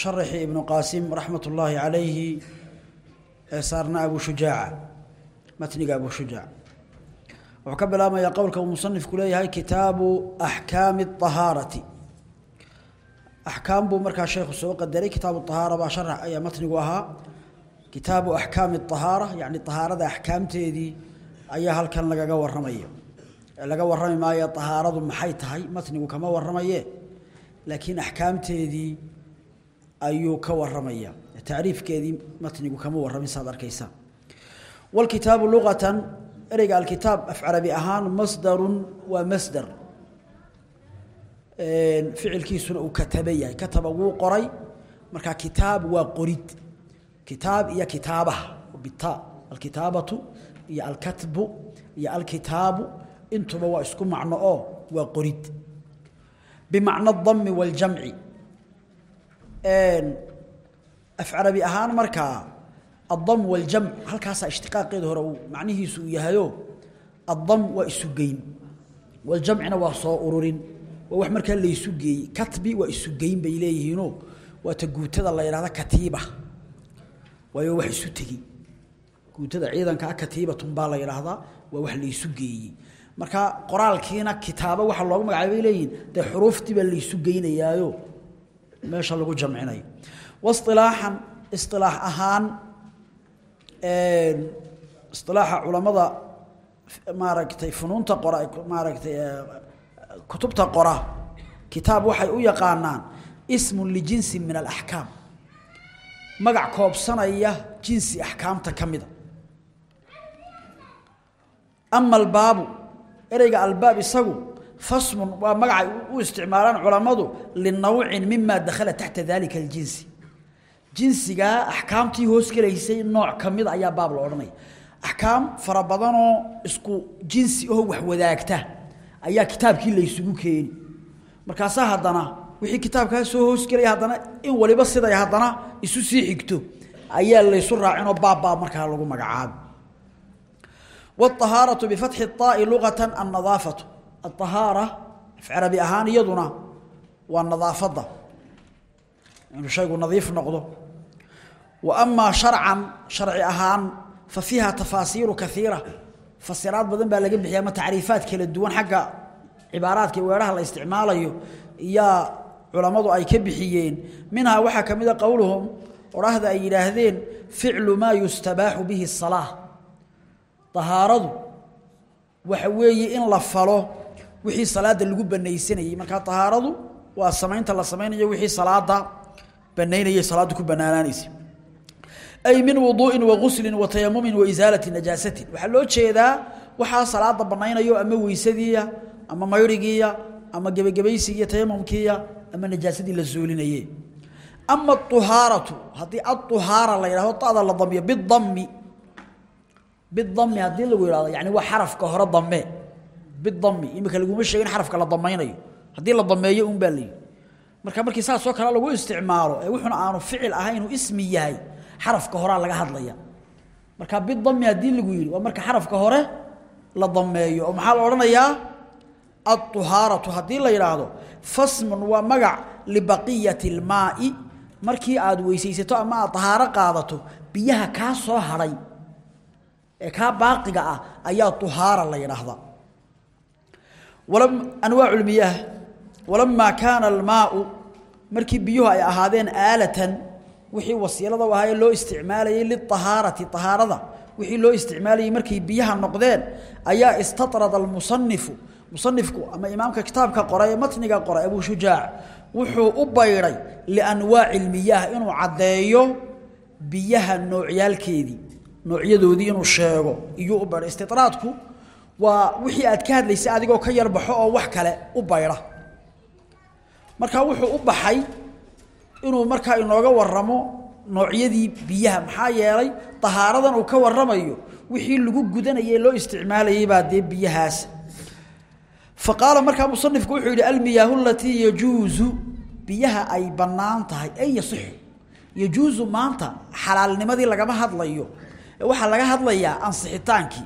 sharaxi ibnu qaasim raxmat ullaahi calayhi ee saarna abu shujaaca matniga abu shujaac. Wuxuu ka bilaabmayaa qowlka uu musanifku leeyahay kitaabu axkaami ahaarati axkaam buu markaa sheekhu soo qadaray kitaabu ahaara baa sharax ayaa matnigu ahaa. Kitaabu axkaami ahaara yacni ahaarada axkaamteedii ayaa halkan lagaga waramaya laga warrami maayo ahaaradu maxay tahay? Matnigu kama warramaye laakiin ayuu ka waramaya tacriifkeedii matnigu kama waramin saad arkaysa walkitaabu luqatan ereyga alkitaab af carabi ahaan masdarun waa masdar. Ficilkiisuna uu kataba yahay. Kataba wuu qoray marka kitaab waa qorid. Kitaab iyo kitaabaha bita alkitaabatu iyo alkatbu iyo alkitaabu intuba waa isku macno oo waa qorid. Bimacna adami waljamci af carabi ahaan markaa addam waljamc halkaasaa ishtiqaaqeeda hore uu macnihiisu uu yahayo addam waa isu geyn. Waljamcina waa soo ururin. Waa wax markaa laysu geeyey katbi waa isu geyn bay leeyihiinoo waa ta guutada la yidhahda katiiba. Waayo wax isu tegi. Guutada ciidankaa katiibatun baa la yidhaahdaa waa wax laysu geeyey. Marka qoraalkiina kitaabo waxa loogu magacaabay bay leeyihiin dee xuruuftii baa laysu meesha lagu jamcinayo wasilaaxan isilaax ahaan isilaaxa culamada maaragtay funuunta qora maaragtay kutubta qora kitaab waxay u yaqaanaan ismun lijinsi min alaxkaam magac koobsanaya jinsi axkaamta ka mida. Ama albaabu ereyga albaab isagu fasmun waa magacay u isticmaalaan culammadu linawcin mima dakhala taxta dalika aljinsi jinsigaa axkaamtii hoos gelaysay nooc ka mid ayaa baab la odhanaya axkaam fara badanoo isku jinsi oo wax wadaagta ayaa kitaabkii laysugu keeni markaasaa haddana wixii kitaabkaa soo hoosgelaya haddana in waliba siday haddana isu sii xigto ayaa laysu raacinoo baabbaab markaa lagu magacaabo wاطahaaraةu bifatxi الطaa'i lugaةa annadaafatu ahaara afcarabi ahaan iyaduna waa nadaafadda inuu shaygu nadiif noqdo wa amaa sharcan sharci ahaan fa fiiha tafaasiiru kaiira fasiraad badan baa laga bixiya ama tacriifaad kala duwan xagga cibaaraadka i weeraha la isticmaalayo iyaa culammadu ay ka bixiyeen minhaa waxaa ka mida qowluhum odhahda ay yidhaahdeen ficlu maa yustabaaxu bihi salaa dahaaradu waxa wixii salaada lagu banaysanayay. Marka tahaaradu waa samaynta la samaynayo wixii salaada banaynayay salaadu ku banaanaanaysa ay min wuduu'in wa ghuslin wa tayamumin wa isaalati najaasatin. Waxaa loo jeedaa waxaa salaada banaynayo ama weysadiiya ama mayrigiiya ama gebagabaysigiiya tayamumkiiya ama najaasadii la zuulinaye ama ahaaratu haddii aطuhaara la yidhahdo tada la damiyo bidami bidami haddii lagu yidhahdo yani waa xarafka hore dame bidami imika laguma sheegin xarafka la damaynayo haddii la dameeyo un baa layidhi marka markii saasoo kale lagu isticmaalo ee wuxuna aanu ficil ahayn inuu ismi yahay xarafka horaa laga hadlaya marka bidami haddii lagu yidhi waa marka xarafka hore la dameeyo oo maxaa la odhanayaa aلطuhaaratu haddii la yidhaahdo fasmun waa magac libaqiyati اlmaai markii aad weysaysato ama aad طahaaro qaadato biyaha kaa soo hadhay ee kaa baaqiga ah ayaa طuhaara la yidhaahdaa anwaac miyaah walamaa kaana almaau markii biyuhu ay ahaadeen aalatan wixii wasiilada u ahaa loo isticmaalayay liahaarati ahaarada wixii loo isticmaalayay markay biyaha noqdeen ayaa istatrada almusanifu musanifku ama imaamka kitaabka qoray ee matniga qoray abu shujaac wuxuu u baydhay lianwaaci lmiyaah inuu caddeeyo biyaha noocyaalkeedii noocyadoodii inuu sheego iyuu waa wixii aad ka hadlaysay adigoo ka yarbaxo oo wax kale u baydha marka wuxuu u baxay inuu markaa inooga waramo noocyadii biyaha maxaa yeelay tahaaradan uu ka waramayo wixii lagu gudanayay loo isticmaalayay baa dee biyahaas. Faqaala markaa musanifku wuxuu yidhi almiyaahu alatii yajuusu biyaha ay bannaan tahay ay yasixu. Yajuusu maanta xalaalnimadii lagama hadlayo. Waxaa laga hadlayaa ansixitaankii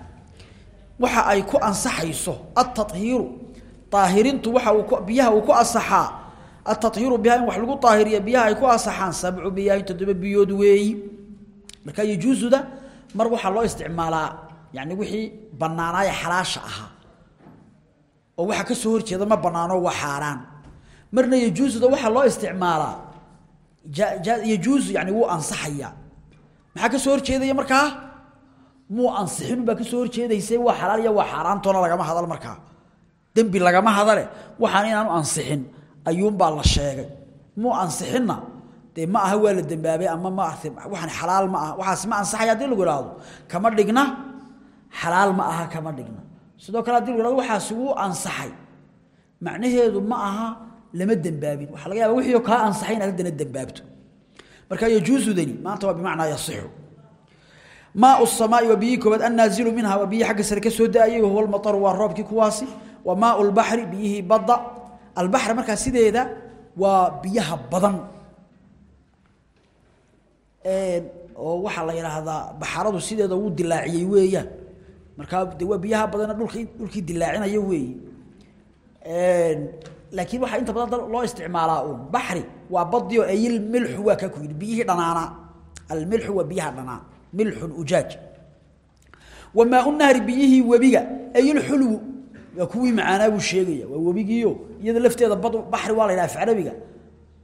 waxa ay ku ansaxayso altahiiru aahirintu waxa uu biyaha uu ku asaxaa altahiiru biha in lagu aahiriya biyaha ay ku asaxaan sabcu biyaahin toddoba biyood weeyi. Marka yajuusuda mar waxaa loo isticmaalaa yani wixii banaanaaye xalaasha ahaa. Oo waxa ka soo horjeeda ma banaano waa xaaraan. Marna yajuusuda waxaa loo isticmaalaa. Yajuusu yani wuu ansaxaya maxaa ka soo horjeedaya markaa muu ansixin baa ka soo horjeedaysa waa xalaal iyo waa xaaraantoona lagama hadal markaa dembi lagama hadale waxaan inaanu ansixin ayuunbaa la sheegay. Muu ansixinna dee ma aha waa la dembaabay ama ma waxaan xalaal ma aha waxaas ma ansaxaya haddii lagu ihahdo kama dhigna xalaal ma aha kama dhigna. Sidoo kale haddii lagu ihahdo waxaasi wuu ansaxay. Macnaheedu ma aha lama dembaabin. Waxaa laga yaaba wixii kaa ansaxay inaad haddana dembaabto. Marka yajuusudani maanta waa bimacnaa yasixu maau samaai waa biyihii koobaad annaazilu minha waa biyihii xagga sare ka soo da'ayay wahuwa almataru waa roobkii kuwaasi wa maau lbaxri biyihii badda. Albaxri markaa sideeda waa biyaha badan. Oo waxaa la yidhaahdaa baxaradu sideeda wuu dilaaciyey weeyaan. Markaa de waa biyaha badana dhulka dhulkii dilaacinaya weeye laakiin waxaa inta badan loo isticmaalaa uun. Baxri waa badi oo ayilmilxu waa kaa ku yidhi biyihii dhanaanaa almilxu waa biyaha dhanaan milxun ujaaj. Wa maau nahri biyihii webiga ayilxulwu waa kuwii macaanaa buu sheegaya. Waa webigiio iyada lafteeda bad baxri waa la yidhaha afcarabiga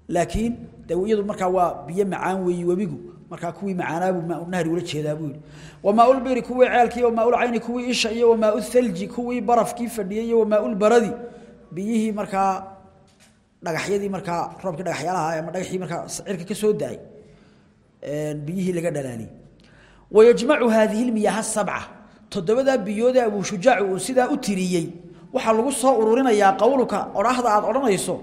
laakiin de iyadu markaa waa biyo macaan weeye webigu markaa kuwii macaanaabuu maaunahri ula jeedaa buu yidhi. Wa maaulbiri kuwii ceelkii wa maaulcayni kuwii isha iyo wa maauhalji kuwii barafkii fadhiyey iyo wa maaulbaradi biyihii markaa dhagaxyadii markaa roobkii dhagaxyaalaha ama dhagaxii markaa cirka ka soo da'ay biyihii laga dhalaaliyey wayajmacu haadihi lmiyaaha sabca toddobadaa biyoodee abuu shujaaci uu sidaa u tiriyey waxaa lagu soo ururinayaa qowlka odhahda aad odhanayso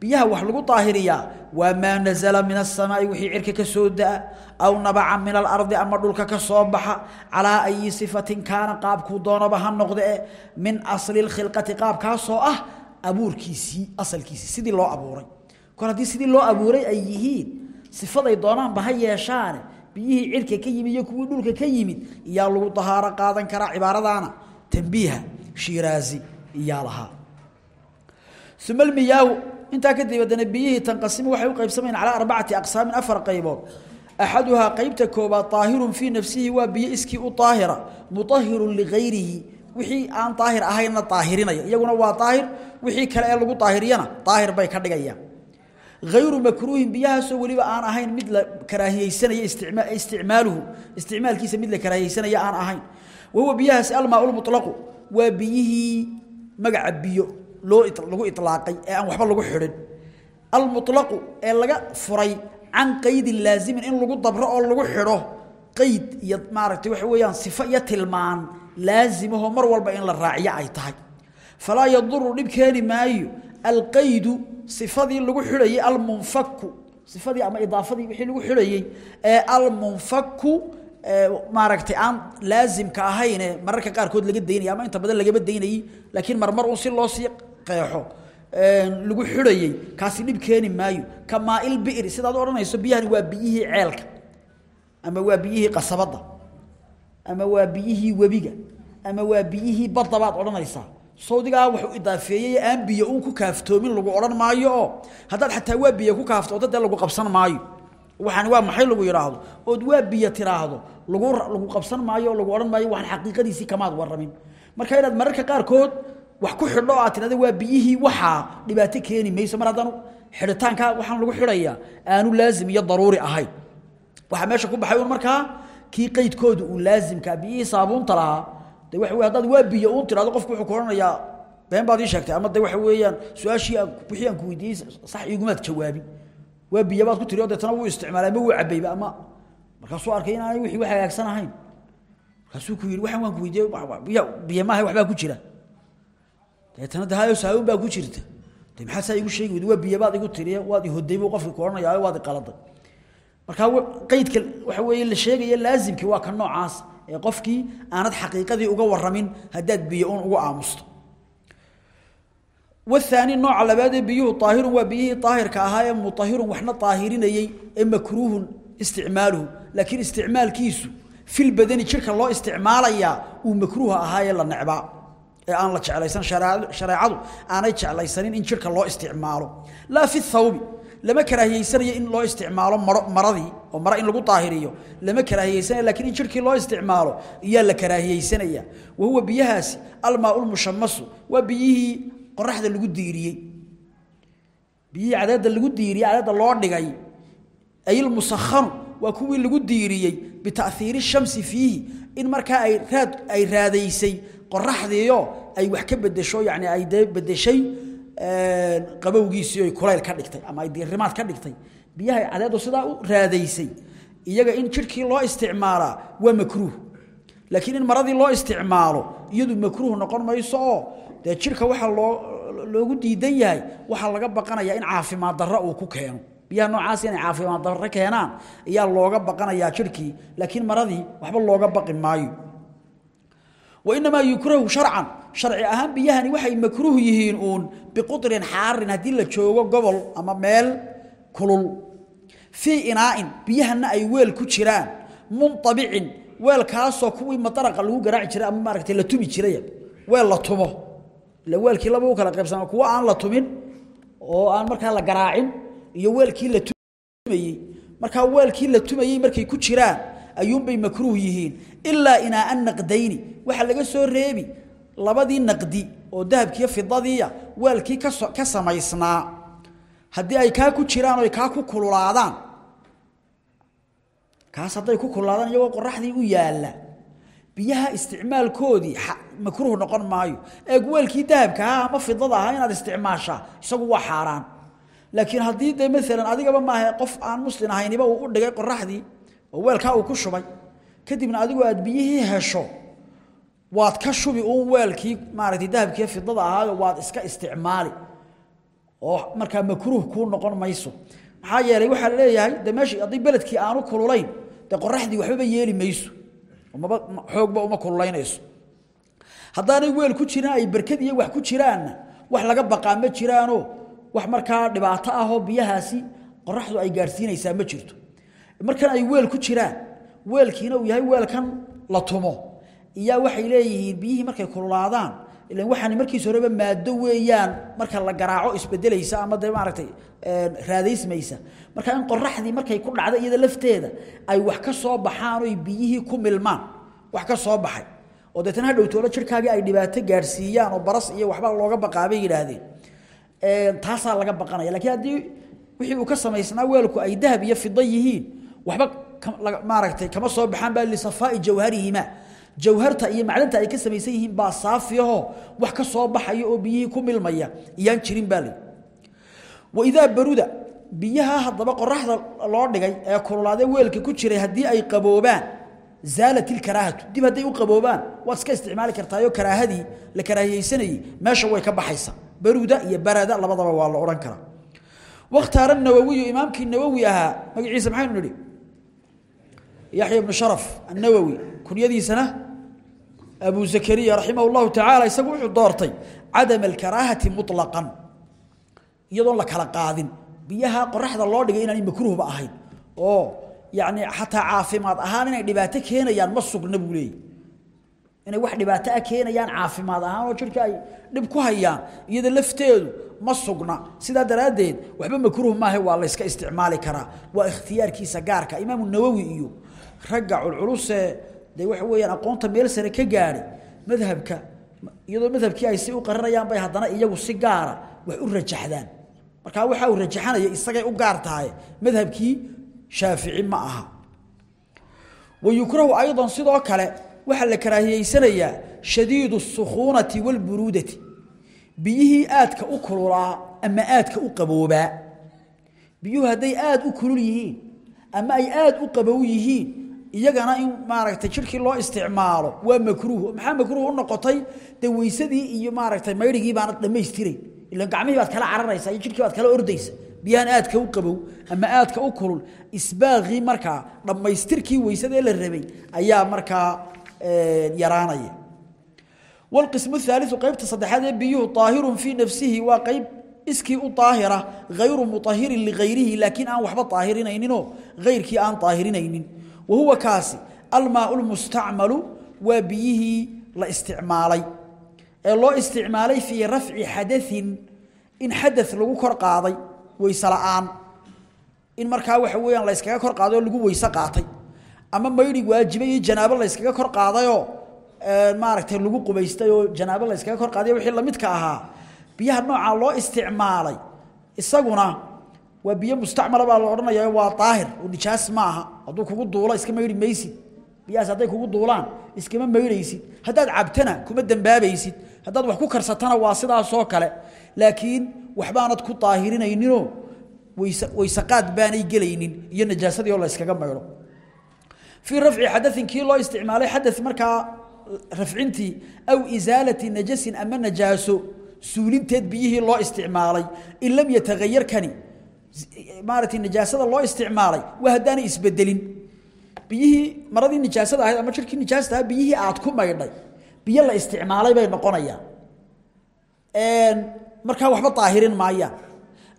biyaha wax lagu daahiriyaa waa maa nazala min asamaai wixii cirka ka soo da'a aw nabaca min alardi ama dhulka ka soo baxa calaa ayi sifatin kaana qaabkuu doonaba ha noqde e min asli lkhilqati qaabkaasoo ah abuurkiisii asalkiisii sidii loo abuuray kor haddii ay yihiin sifaday doonaanba ha yeeshaane biyihii cirka ka yimid iyo kuwii dhulka ka yimid iyaa lagu dahaaro qaadan karaa cibaaradaana. Tambiiha shiiraazi iyaa lahaa. Uma almiyaahu intaa kadib haddana biyihii tanqasimu waxay u qaybsamayeen calaa arbacati aqsaamin afar qaybood. Axaduhaa qeybta koobaad daahirun fii nafsihi waa biyo iskii u daahira mutahirun ligayrihi. Wixii aan daahir ahaynna daahirinaya iyaguna waa daahir wixii kale ee lagu daahiriyana daahir bay ka dhigayaan ayru makruuhin biyahaasoo weliba aan ahayn mid la karaahiyeysanaya isticmaaluhu isticmaalkiisa mid la karaahiyeysanaya aan ahayn wahuwa biyahaasi almaa mulaqu waa biyihii magaca biyo loo lagu ilaaqay ee aan waxba lagu xidhin almulaqu ee laga furay can qaydin laazimin in lagu dabro oo lagu xidho qayd iyo maaragtay waxa weeyaan sifo iyo tilmaan laazimahoo mar walba in la raaciyo ay tahay falaa yaduru dhib keeni maayo alqaydu sifadii lagu xidhayey almunfaku sifadii ama idaafadii wixii lagu xidhayey ee almunfaku maaragtay aan laazimka ahayne mararka qaarkood laga daynaya ama inta badan lagama daynayey laakiin marmar un si loo sii qeexo lagu xidhayey kaasi dhib keeni maayo. Ka maail bi'ri sidaad odhanayso biyahani waa biyihii ceelka ama waa biyihii qasabadda ama waa biyihii webiga ama waa biyihii badda baad sawdigaa wuxuu idaafeeyey aan biyo uun ku kaaftoomin lagu odhan maayo oo xataa waa biyo ku kaaftooda dee lagu qabsan maayo. Waxaani waa maxay lagu yidhaahdo ood waa biyo tiraahdo lagu lagu qabsan maayo lagu odhan maayo waxaan xaqiiqadiisii kamaad warramin. Marka inaad mararka qaarkood wax ku xidho aad tidhahda waa biyihii waxaa dhibaato keeni mayso. Mar haddaan xidhitaanka waxaan lagu xidhayaa aanu laazim iyo daruuri ahayn. Waxaa meesha ku baxay markaa kii qaydkooda uu laazimkaa biyihii saabuunta lahaa de waxa wey haddaad waa biyo uun tirahdo qofku wuxuu ku been baad ii sheegtay ama de waxa weeyaan su'aashii wixii aan ku weydiiyey sax igumaad jawaabin waa biyo baad ku tiri oo deetana wuu isticmaalay ama wuu cabayba ama markaasuu arkay inaanay wixii wax hagaagsan ahayn. Markaasuu ku yidhi waxaan waan ku weydiiyey biyo maaha waxbaa ku jira. Deetana de hayo saabuun baa ku jirta. De maxaa saa igu sheegi waa biyo baad igu tiriye waad i hoday buu qofki ku waad i qaladay marka qaydka waxa weeye la sheegaya laazimki waa ka noocaas ee qofkii aanad xaqiiqadii uga waramin haddaad biyo uun ugu aamusto. Wahaani nooca labaadee biyuhu aahirun waa biyihii aahirka ahaa ee muahirun waxna aahirinayey ee makruuhun isticmaaluhu laakiin isticmaalkiisu filbadani jirka loo isticmaalayaa uu makruuha ahaayee la necbaa ee aan la jeclaysan shareecadu aanay jeclaysanin in jirka loo isticmaalo. Laa fi thawbi lama karaahiyeysanaya in loo isticmaalo maradii oo mara in lagu taahiriyo lama karaahiyeysanaya laakiin in jirkii loo isticmaalo iyo la karaahiyeysanaya. Wahuwa biyahaasi almaa'ul mushammas wa biyihi qoraxda lagu diiriyay biyi cadada lagu diiriyay cadada loo dhigay. Ayil musakhan waa kuwii lagu diiriyay bitaathiri shamsi fihi in marka ay raad ay raadaysay qoraxdiyo ay wax ka bedesho yaani ay bedeshay qabowgiisii kulayl ka dhigtay ama ay diirimaad ka dhigtay. Biyahay cadeedu sidaa u raadaysay. Iyaga in jirhkii loo isticmaalaa waa makruuh. Laakiin in maradii loo isticmaalo iyadu makruuh noqon mayso oo dee jirka waxaa loo loogu diidan yahay waxaa laga baqanayaa in caafimaad darro uu ku keeno. Biyaha noocaas inay caafimaad darro keenaan ayaa looga baqanayaa jirhkii laakiin maradii waxba looga baqi maayo. Wainamaa yukrahu sharcan sharci ahaan biyahani waxay makruuh yihiin uun biqudrin xaarin haddii la joogo gobol ama meel kulul. Fii inaa'in biyahana ay weel ku jiraan. Muntabicin weel kaasoo kuwii madaraqa lagu garaaci jiray ama maaragtay la tumi jiray. Weel la tumo ila weelkii laba u kala qaybsama kuwo aan la tumin oo aan markaa la garaacin iyo weelkii la tumayey markaa weelkii la tumayey markay ku jiraan ayuunbay makruuh yihiin. Ilaa inaa'an naqdayni waxaa laga soo reebi labadii naqdi oo dahabkiiyo fidadiiya weelkii ka samaysnaa. Haddii ay kaa ku jiraan oo kaa ku kululaadaan kaas hadday ku kululaadaan iyagoo qoraxdii u yaalla. Biyaha isticmaalkoodii makruuh noqon maayo. Ee weelkii dahabka ahaa ama fidada ahaa inaad isticmaashaa isagu waa xaaraan. Laakiin haddii dee maalan adigaba maaha qof aan muslin ahayniba uu u dhigay qoraxdii oo weelkaa uu ku shubay kadibna adigu aad biyihii hesho waad ka shubi uun weelkii maaragtay dahabkii fidada ahaayo waad iska isticmaali. Oo markaa makruuh kuu noqon mayso. Maxaa yeelay waxaa leeyahay de meeshii haddii beledkii aanu kululayn dee qoraxdii waxbaba yeeli mayso. Maba xoogba uma kululaynayso. Haddaanay weel ku jiraan ay barkad iyo wax ku jiraanna wax laga baqaa ma jiraanoo wax markaa dhibaato ahoo biyahaasi qoraxdu ay gaadhsiinaysaa ma jirto. Markan ay weel ku jiraan weelkiina uu yahay weelkan la tumo iyaa waxay leeyihiin biyihii markay kululaadaan. Ilan waxaan markiis horeba maado weeyaan marka la garaaco isbedelaysa ama dee maaragtay raadaysmaysa. Marka in qoraxdii markay ku dhacdo iyada lafteeda ay wax ka soo baxaan oy biyihii ku milmaan wax ka soo baxay. Oo deetana ha dhowtoola jirkaagii ay dhibaato gaadhsiiyaan oo baras iyo waxba looga baqaabay yidhaahdeen. Taasaa laga baqanaya. Laakiin haddii wixii uu ka samaysnaa weelku ay dahab iyo yihiin waxba maaragtay kama soo baxaan baa lisafaa'i jawharihima jawharta iyo macdanta ay ka samaysan yihiin baa saafiyaho wax ka soo baxaya oo biyihii ku milmaya. Iyaan jirin baa li waidaa baruda biyaha haddaba qoraxda loo dhigay ee kululaadee weelka ku jiray haddii ay qaboobaan zaalat ilkaraahatu dib hadday u qaboobaan waad iska isticmaali kartaayoo karaahadii la karaahiyeysanayey meesha way ka baxaysaa baruda iyo barada labadaba waa la odhan karaa. Wakhtaara nawowiyu imaamkii nawowi ahaa magaciisa maxaynu nidhi? Yaxya bnu sharaf annawowi kunyadiisana abu zakariya raximah llahu tacaala isagu wuxuu doortay cadama alkaraahati muطlaqan iyadoon la kala qaadin. Biyaha qoraxda loo dhigay inaanay makruuhba ahayn oo yacni xataa caafimaad ahaan inay dhibaato keenayaan ma sugna buu leeyay. Inay wax dhibaato ah keenayaan caafimaad ahaan oo jirka ay dhib ku hayaan iyada lafteedu ma sugna. Sidaa daraaddeed waxba makruuh maaha waa la yska isticmaali karaa. Waa ikhtiyaarkiisa gaarka imaamu nawowi iyo ragga culculusee de waxa weyaan aqoonta meel sare ka gaadhay madhabka iyadoo madhabkii ay si u qaranayaan bay haddana iyagu si gaara wax u rajaxdaan. Markaa waxa uu rajaxanaya isagay u gaar tahay madhabkii ma aha. Wayukrahu aydan sidoo kale waxaa la karaahiyeysanayaa shadiidu sukhuunati walburuudati biyihii aadka u kululaa ama aadka u qaboobaa. Biyuhu hadday aada u kulul yihiin ama ay aad u qabow yihiin iyagana in maaragtay jirkii loo isticmaalo waa makruuh maxaa makruuh u noqotay dee weysadii iyo maaragtay maydhigii baana dhammaystiray ilan gacmihii baad kala cararaysaa iyo jirkii baad kala ordaysa biyahan aadka u qabow ama aadka u kulul isbaaqii markaa dhammaystirkii weysada ee la rabay ayaa markaa yaraanaya والقسم الثالث قيبت صدحات بيو طاهر في نفسه وقيب اسكي طاهرة غير مطهر لغيره لكن أن وحبا طاهرين أينينو غير كي أن طاهرين أينين وهو كاسي الماء المستعمل وبيه لا استعمالي الله استعمالي في رفع حدث إن حدث لغو كور قاضي ويسلعان إن مركا وحويا لا يسكا كور قاضي لغو ويسا قاطي أما ما يريد واجبي جناب الله يسكا كور قاضي maaragtay lagu qubaystay oo janaabo la iskaga kor qaaday wixii la midka ahaa biyaha nooca loo isticmaalay isaguna waa biyo mustacmala baa la odhanaya waa aahir oo nijaas ma aha. Hadduu kugu duulo iskama yidhi maysid. Biyahaas hadday kugu duulaan iskama maydhaysid haddaad cabtana kuma dembaabaysid haddaad wax ku karsatana waa sidaasoo kale. Laakiin waxbaanad ku daahirinayninoo waysaqaad baanay gelaynin. Iyo najaasadii oo la yskaga maydho fii rafci xadain kii loo isticmaalay xada markaa rafcintii aw isaalati najasin ama najaaso suulinteed biyihii loo isticmaalay in lam yataayarkani kani maaragtay najaasada loo isticmaalay waa haddaanay isbedelin. Biyihii maradii nijaasada ahayd ama jirkii nijaasta ahaa biyihii aad ku maydhay biyo la isticmaalay bay noqonayaan markaa waxba daahirin maayaan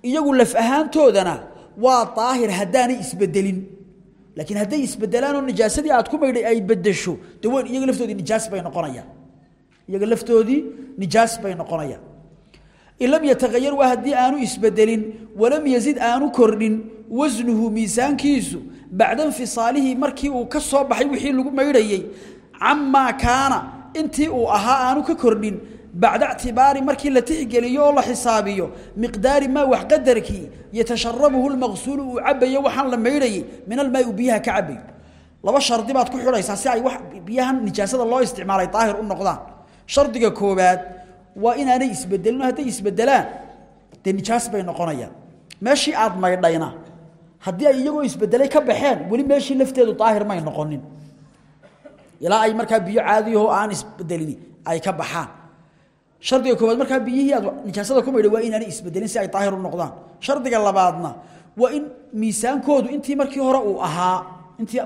iyagu laf ahaantoodana waa daahir haddaanay isbedelin. Laakiin hadday isbedelaan oo najaasadii aad ku maydhay ay bedesho dawaan iyaga laftoodii nijaas bay noqonayaan iyaga laftoodii nijaas bay noqonayaan in lam yatagayar waa haddii aanu isbedelin walam yazid aanu kordhin wasnuhu miisaankiisu bacda infisaalihi markii uu ka soo baxay wixii lagu maydhayey camaa kaana intii uu ahaa aanu ka kordhin bacda ictibaari markii la tixgeliyo oo la xisaabiyo miqdaari maa wax qadarkii yatasharabuhu lmaqsuulu uu cabayo waxaan la maydhayey min almaai uu biyaha ka cabayo laba shardi baad ku xidhaysaa si ay biyahan nijaasada loo isticmaalay daahir u noqdaan. Shardiga koobaad waa inaanay isbedelin hadday isbedelaan dee bay noqonayaan. Meeshii aad maydhayna haddii ay iyagoo isbedelay ka baxeen weli meeshii lafteedu daahir may noqonin. Ilaa ay markaa biyo caadiyaho aan isbedelin ay ka baxaan. Shardiga koobaad markaa biyihii aad nijaasada ku maydhay waa inaanay isbedelin si ay daahir u noqdaan. Shardiga labaadna waa in miisaankoodu intii markii hore uu ahaa intii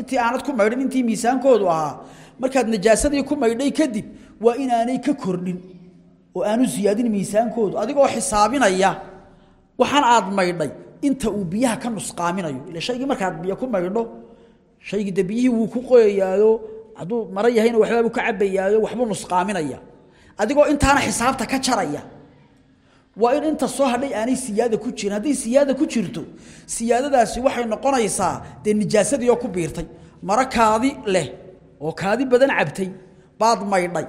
intii aanad ku maydhin intii miisaankoodu ahaa markaad najaasadii ku maydhay kadib waa inaanay ka kordhin oo aanu siyaadin miisaankoodu adigoo xisaabinaya waxaan aad maydhay inta uu biyaha ka nusqaaminayo. Ila shaygii markaad biyo ku maydho shaygii de biyihii wuu ku qoyayaayo hadduu maro yahayna waxbaabuu ka cabayaayo waxbuu nusqaaminaya. Adigoo intaana xisaabta ka jaraya. Waa in inta soo hadhay aanay siyaada ku jirin. Hadday siyaada ku jirto siyaadadaasi waxay noqonaysaa dee nijaasadii oo ku biirtay. Maro kaadi leh oo kaadi badan cabtay baad maydhay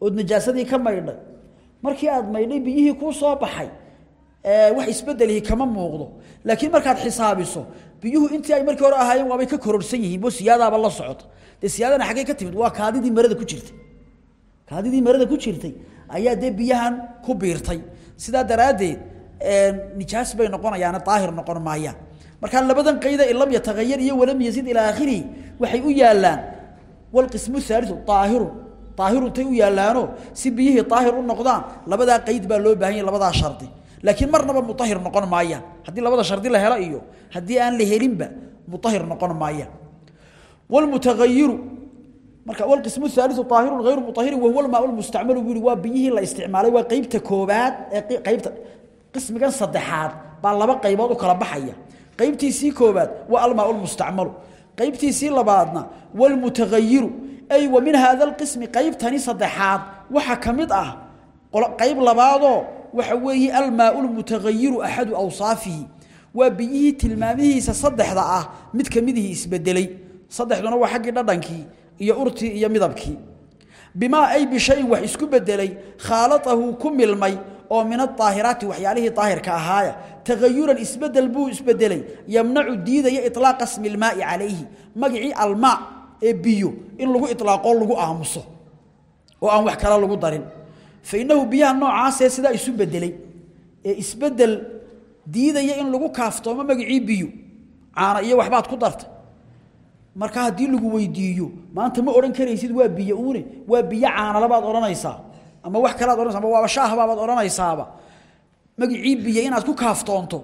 ood najaasadii ka maydhay markii aad maydhay biyihii kuu soo baxay wax isbedelihi kama muuqdo. Laakiin markaad xisaabiso biyuhu intii ay markii hore ahaayeen waabay ka kororsan yihiin bo siyaadaaba la socota. Dee siyaadana xaggee ka timid waa kaadidii marada ku jirtay. Kaadidii marada ku jirtay ayaa dee biyahan ku biirtay. Sidaa daraaddeed nijaas bay noqonayaana daahir noqon maayaan markaa labadan qayda in lam yatagayar iyo walam yazid ilaa aakhirihi waxay u yaallaan walqismu haaliu daahirun daahirutay u yaallaanoo si biyihii daahir u noqdaan labadaa qayd baa loo baahan yahy labadaa shardi laakiin marnaba mutahir noqon maayaan haddii labada shardi la helo iyo haddii aan la helinba mutahir noqon maayaan walmutagayiru marka walqismu haaliu daahirun hayru mutahirin wahuwa almaa lmustacmalu buu yihi waa biyihii la isticmaalay waa qeybta koobaad ee qeybta qismigan saddexaad baa laba qaybood u kala baxaya qaybtiisii koobaad waa almaa lmustacmalu qaybtiisii labaadna walmutagayiru ay wa min haada alqismi qaybtani saddexaad. Waxa ka mid ah qayb labaadoo waxa weeye almaau lmutagayiru axadu awsaafihi. Waa biyihii tilmaamihiisa saddexda ah mid ka isbedelay. Saddexduna waa xaggii dhadhankii iyo urtii iyo midabkii. Bimaa ay bishayin wax isku bedelay khaalatahu ku milmay oo min aaahiraati waxyaalihii daahirka ahaaya. Tagayuran isbeddel buu isbedelay. Yamnacu diidaya ilaaqa smi lmaai calayhi. Magacii almaa ee biyo in lagu ilaaqoo lagu aamuso oo aan wax kale lagu darin. Fainahu biyaha noocaasee sidaa isu bedelay ee isbeddel diidaya in lagu kaaftoomo magacii biyo caana iyo waxbaad ku dartay marka haddii lagu weydiiyo maanta ma odhan karaysid waa biyo uune waa biyo caanalabaad odhanaysaa ama wax kalead ohanaysa ama waaba shaahbaabaad odhanaysaaba. Magicii biyo inaad ku kaaftoonto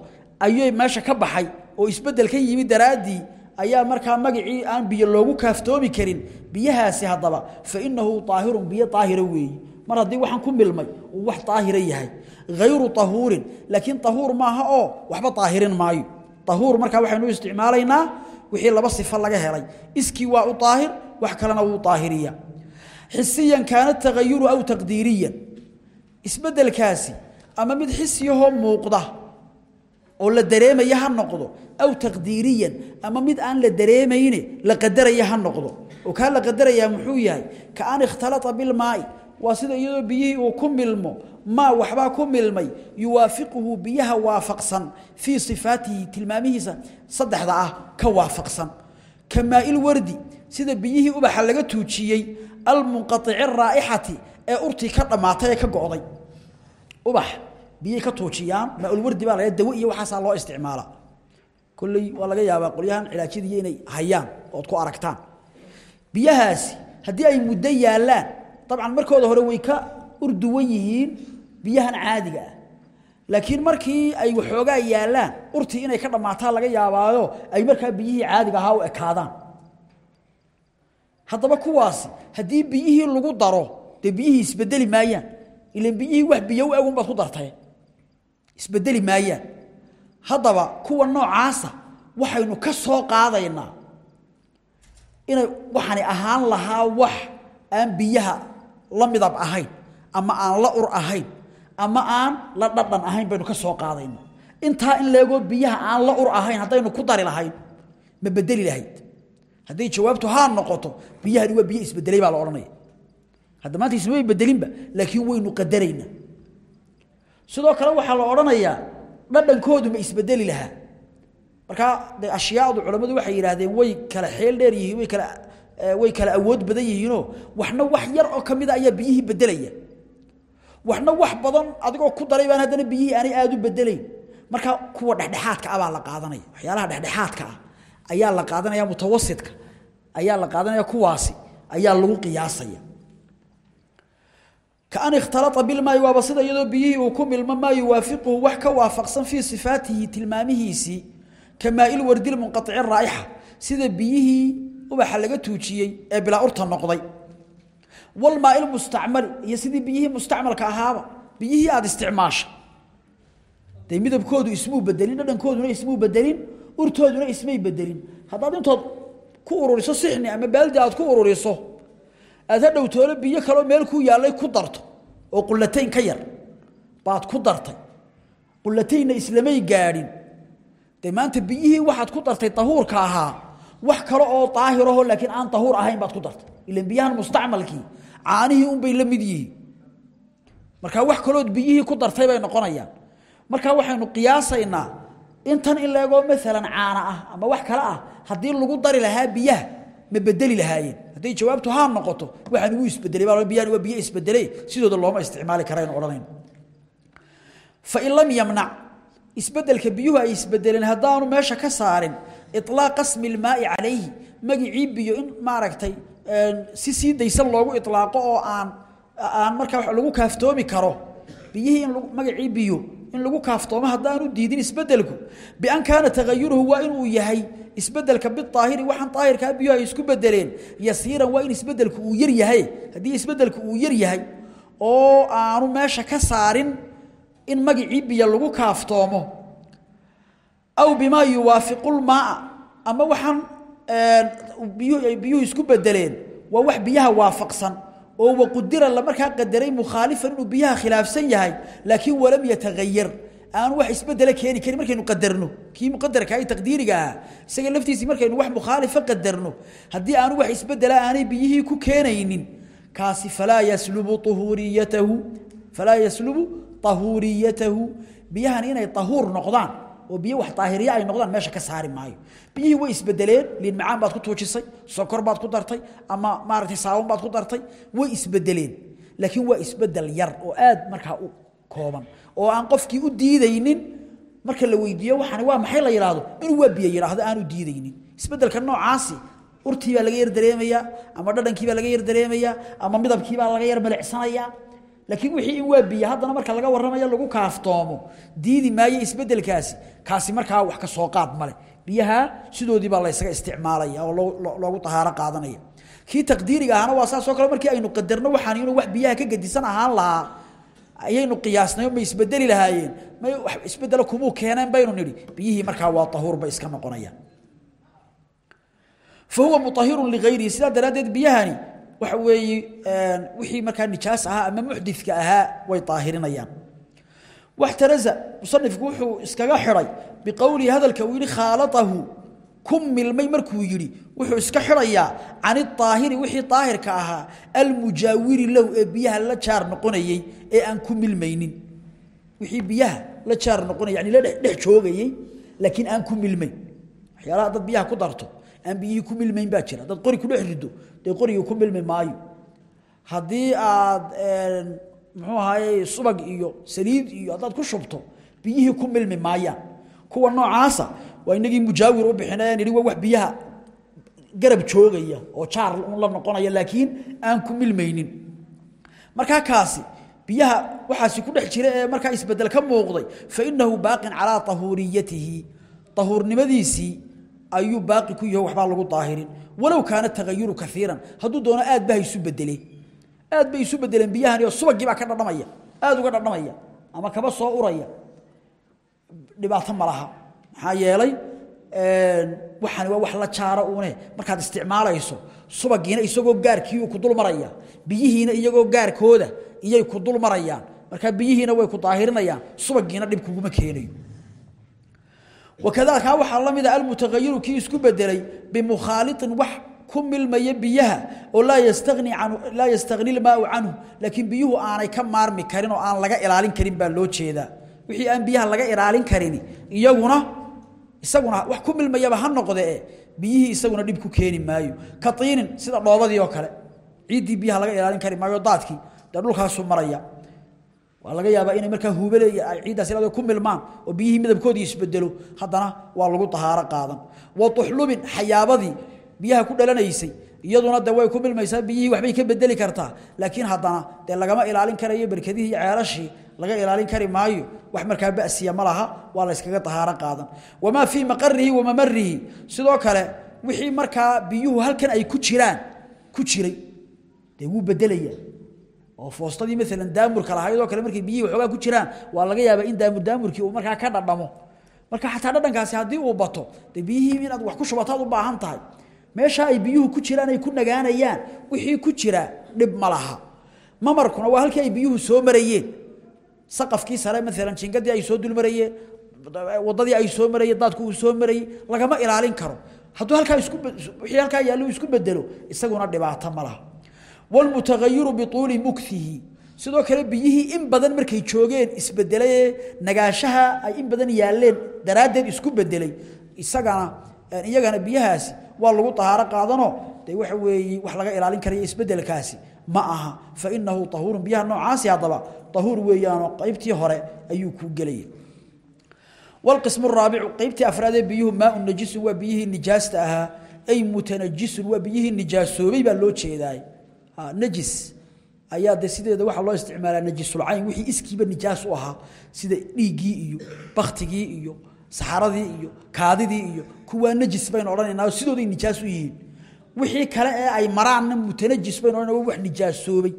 ayay meesha ka baxay oo isbeddel ka yimid daraadii ayaa markaa magicii aan biyo loogu kaaftoomi karin biyahaasi haddaba fa inahu daahirun biyo daahira weeyi. Mar haddii waxaan ku milmay uu wax daahira yahay. Hayru tahuurin laakiin tahuur maaha oo waxba daahirin maayo. Tahuur markaa waxaynu isticmaalaynaa wixii laba sifo laga helay. Iskii waa u daahir wax kalena wuu daahiriya xisiyan kaana tagayuru aw taqdiiriyan. Isbedelkaasi ama mid xisiyahoo muuqda oo la dareemaya ha noqdo aw taqdiiriyan ama mid aan la dareemayne la qadaraya ha noqdo. Oo kaa la qadarayaa muxuu yahay ka an ikhtalata bilmaai waa sida iyadoo biyihii uu ku milmo maa waxbaa ku milmay yuwaafiquhu biyaha waafaqsan fii sifaatihi tilmaamihiisa saddexda ah ka waafaqsan. Ka maail wardi sida biyihii ubaxa laga tuujiyey almunqaici raa'ixati ee urtii ka dhammaatay ee ka go'day. Ubax biyay ka tuujiyaan maaulwardi baa laga dawo iyo waxaasaa loo isticmaala. Kolley waa laga yaabaa qolyahan cilaajyadiiyo inay hayaan ood ku aragtaan. Biyahaasi haddii ay muddo yaallaan dabcan markooda hore way ka urduwan yihiin biyahan caadiga ah. Laakiin markii ay waxoogaa yaallaan urtii inay ka dhammaataa laga yaabaayo ay markaa biyihii caadiga ahaa u ekaadaan. Haddaba kuwaasi haddii biyihii lagu daro dee biyihii isbedeli maayaan ilan biyihii wax biyo u egun baad ku dartay isbedeli maayaan. Haddaba kuwa noocaasa waxaynu ka soo qaadaynaa inay waxani ahaan lahaa wax aan biyaha la midab ahayn ama aan la ur ahayn ama aan la dhadhan ahayn baynu ka soo qaadayna intaa in leegoo biyaha aan la ur ahayn haddaynu ku dari lahayn ma bedeli lahayd. Hadday jawaabtu haa noqoto biyahani waa biyo isbedelay baa la odhanaya. Hadda maanta ismay bedelinba laakiin waynu qadaraynaa sidoo kale waxaa la odhanayaa dhadhankoodu ma isbedeli lahaa. Markaa de ashyaadu culammadu waxay yidhaahdeen way kala xeel dheer yihiin way kala way kala awood badan yihiinoo waxna wax yar oo ka mida ayaa biyihii bedelaya waxna wax badan adigoo ku daray baan haddana biyihii aanay aada u bedelayn marka kuwa dhexdhexaadka ah baa la qaadanaya. Waxyaalaha dhexdhexaadka ah ayaa la qaadanaya mutawasitka ayaa la qaadanaya kuwaasi ayaa lagu qiyaasaya kaan ikhtalaa bilmaayi waaba sida iyadoo biyihii uu ku milmo maa yuwaafiquhu wax ka waafaqsan fii sifaatihi tilmaamihiisii ka maail wardi munqaici raa'ixa sida biyihii ubaxa laga tuujiyey ee bilaa urta noqday. Walmaail mustacmali iyo sidii biyihii mustacmalka ahaaba biyihii aada isticmaasha. Dee midabkoodu ismuu bedelin dhadhankooduna ismuu bedelin urtooduna ismay bedelin haddaad intood ku ururiso sixni ama baaldi aad ku ururiso aad hadhow toolo biyo kaloo meel ku yaallay ku darto oo qulatayn ka yar. Baad ku dartay. Qulataynna islamay gaadhin. Dee maanta biyihii waxaad ku dartay tahuurka ahaa wax kale oo daahiraho laakiin aan tahuur ahayn baad ku dartay. Ilan biyahan mustacmalkii caanihii unbay la mid yihiin. Markaa wax kalood biyihii ku dartay bay noqonayaan. Markaa waxaynu qiyaasaynaa intan in leegoo maalan caana ah ama wax kale ah haddii lagu dari lahaa biyaha ma bedeli lahaayeen. Hadday jawaabtu haa noqoto waxaan ugu isbedelay biyo isbedelay sidooda looma isticmaali karaynu odhanayno fain lam yamnac isbeddelka biyuhu ay isbedeleen haddaanu meesha ka saarin ilaaq qasmi ilmaai calayhi magicii biyo in maaragtay si sii daysan loogu ilaaqo oo aan aan markaa wa lagu kaaftoomi karo. Biyihii in magacii biyo in lagu kaaftoomo haddaanu diidin isbedelku bian kaana tagayuruhu waa inuu yahay isbeddelka biaahiri waxaan aahirkaa biyuhu ay isku bedeleen yasiiran waa in isbedelku uu yar yahay. Haddii isbedelku uu yar yahay oo aanu meesha ka saarin in magicii biyo lagu kaaftoomo. Aw bimaa yuwaafiqu lmaaa ama waxaan biyuhu isku bedeleen waa wax biyaha waafaqsan oo waqudira la markaa qadaray mukhaalifan inuu biyaha khilaafsan yahay laakiin walam yatagayar aan wax isbedela keeni karin markaynu qadarno. Kii muqadarka ay taqdiiriga ahaa isaga laftiisii markaynu wax mukhaalifa qadarno. Haddii aanu wax isbedela aanay biyihii ku keenaynin kaasi falaa yaslubu uhuriyatahu falaa yaslubu tahuuriyatahu. Biyahan inay tahuur noqdaan oo biyo wax daahiriya ay noqdaan meesha ka saari maayo. Biyihii way isbedeleen liin macaan baad ku tuujisay sokor baad ku dartay ama maaragtay saabon baad ku dartay way isbedeleen. Laakiin waa isbeddel yar oo aad markaa u kooban. Oo aan qofkii u diidaynin marka la weydiiyo waxaan waa maxay la yiraahdo? Inuu waa biyo yiraahdo aan u diidaynin. Isbedelka noocaasi urtii baa laga yar dareemayaa ama dhadhankii baa laga yar dareemayaa ama midabkii baa laga yar malecsanayaa laakiin wixii in waa biyo haddana marka laga warramayo lagu kaaftoomo. Diidi maayo isbeddelkaasi. Kaasi markaa wax ka soo qaad male biyaha sidoodii baa laysaga isticmaalaya oo loogu tahaaro qaadanaya. Kii taqdiiriga ahana waa saasoo kale markii aynu qadarno waxaan inuu wax biyaha ka gedisan ahaan lahaa. Ayaynu qiyaasnay ma isbedeli lahaayeen. May wax isbedelo kumuu keeneen baynu nidhi. Biyihii markaa waa tahuur bay iska noqonayaan. Fa huwa mutahirun ligayrihi sidaa daraaddeed biyahani waxa weeye wixii markaa nijaas ahaa ama muxdidka ahaa way daahirinayaan. Waxtaraza musanifku wuxuu iskaga xidhay biqowlihi hadalka uu yidhi khaalatahu ku milmay markuu yidhi wuxuu iska xidhayaa can idaahiri wixii daahirka ahaa almujaawiri lahu ee biyaha la jaar noqonayey ee aan ku milmaynin. Wixii biyaha la jaar noqonay yani la dhex joogayey laakiin aan ku milmayn waxyaalaha dad biyaha ku darto aan biyihii ku milmayn baa jira. Dad qori ku dhex rido dee qorigii ku milmi maayo. Haddii aad muxuu ahaye subag iyo saliid iyo haddaad ku shubto biyihii ku milmi maayaan kuwa noocaasa waa inagii mujaawir u bixinayaan waa wax biyaha garab joogaya oo jaar un la noqonaya laakiin aan ku milmaynin markaa kaasi biyaha waxaasi ku dhex jira ee markaa isbeddel ka muuqday fa inahu baaqin calaa tahuuriyatihi. Tahuurnimadiisii ayuu baaqi ku yahay waxbaa lagu daahirin. Walow kaana tagayuru kaiiran hadduu doono aad ba isu bedeleen aad bay isu bedeleen biyahani oo subagii baa ka dhadhamaya aad uga dhadhamaya ama kaba soo uraya. Dhibaato ma laha. Maxaa yeelay waxani waa wax la jaaro uune. Markaad isticmaalayso subagiina isagoo gaarkii ku dul biyihiina iyagoo gaarkooda iyay ku dul marayaan. Biyihiina way ku daahirinayaan subagiina dhib kuguma keenayo wakadalika waxaa la mida almutagayiru kii isku bedelay bimukhaaliطin wax ku milmaya biyaha oo laa yastani lmaau canhu laakiin biyuhu aanay ka maarmi karin oo aan laga ilaalin karin baa loo jeedaa. Wixii aan biyaha laga ilaalin karin iyaguna isaguna wax ku milmayaba ha noqdee biyihii isaguna dhib ku keeni maayo. Ka tiinin sida dhoobadii oo kale ciiddii biyaha laga ilaalin kari maayo daadkii maraya waa laga yaabaa inay markaa huubale ay ciiddaas ilaa ku milmaan oo biyihii midabkoodii isbedelo haddana waa lagu tahaaro qaadan. Wa tuxlubin xayaabadii biyaha ku dhalanaysay iyaduna de way ku milmaysaa biyihii waxbay ka bedeli kartaa. Laakiin haddana dee lagama ilaalin karayo berkadihii ceelashii laga ilaalin kari maayo wax markaa basiya ma laha waa la yskaga tahaaro qaadan. Wamaa fii maqarihi wa sidoo kale wixii markaa biyuhu halkan ay ku jiraan ku jiray dee wuu bedelaya oo foostadii maalan daamurka lahaydoo kale markay biyihii waxoogaa ku jiraan waa laga yaabaa in daamur daamurkii uu markaa ka dhadhamo. Marka xataa dhadhankaasi haddii uu bato dee biyihii inaad wax ku shubataad u baahan tahay. Meesha ay biyuhu ku jiraan ay ku nagaanayaan wixii ku jira dhib ma laha. Mamarkuna waa halkii ay biyuhu soo marayeen. Saqafkii sare maalan jingadii ay soo dulmarayeen wadadii ay soo marayeen daadku uu soo marayey lagama ilaalin karo. Hadduu halkaa isku wixii halkaa yaallo isku bedelo isaguna dhibaato ma laha wlmutaayiru biuuli mughihi sidoo kale biyihii in badan markay joogeen isbedelay nagaashaha ay in badan yaaleen daraaddeed isku bedelay. isagana iyagana biyahaasi waa lagu ahaaro qaadanoo de waxa weeye wax laga ilaalin karayo isbedelkaasi. Ma aha. Fa inahu ahuurun biyaha noocaasi haddaba ahuur weeyaanoo qaybtii hore ayuu kuu gelaya wlqismu raabicu qaybtii afraadee biyuhu maau najisu waa biyihii nijaasta ahaa. Ay mutanajisun waa biyihii Ah, najis. Ayaa de sideeda waxa loo isticmaalaa najisulcayn wixii iskiiba nijaas u ahaa sida dhiiggii iyo baktigii iyo saxaradii iyo kaadidii iyo kuwaa najis baynu odhanaynaa sidooday nijaas u yihiin. Wixii kale ee ay maraanna mutanajis baynu odhanaa wax nijaasoobay.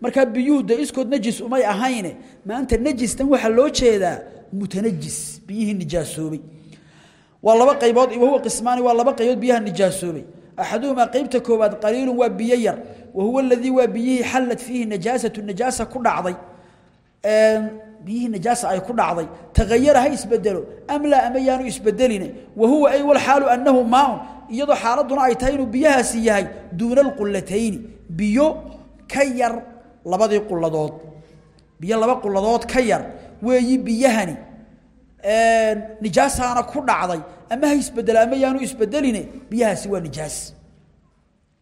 Markaa biyuhu iskood najis umay ahayne maanta najistan waxaa loo jeedaa mutanajis biyihii nijaasoobay. Waa laba qaybood wahuwa qismaani waa laba qaybood biyaha nijaasoobay. Axaduhumaa qaybta koowaad qaliilun waa biyo yar wahuwa aladii waa biyihii xallat fiihi najaasatu najaasa ku dhacday biyihii najaasa ay ku dhacday tagayara ha isbedelo am laa ama yaanu isbedeline wahuwa ay walxaalu annahu maaun iyadoo xaaladuna ay tahay inuu biyahaasi yahay duuna alqulatayni biyo ka yar labadii quladood biyo laba quladood ka yar weeyi biyahani nijaasaana ku dhacday ama ha isbedelo ama yaanu isbedeline biyahaasi waa nijaas.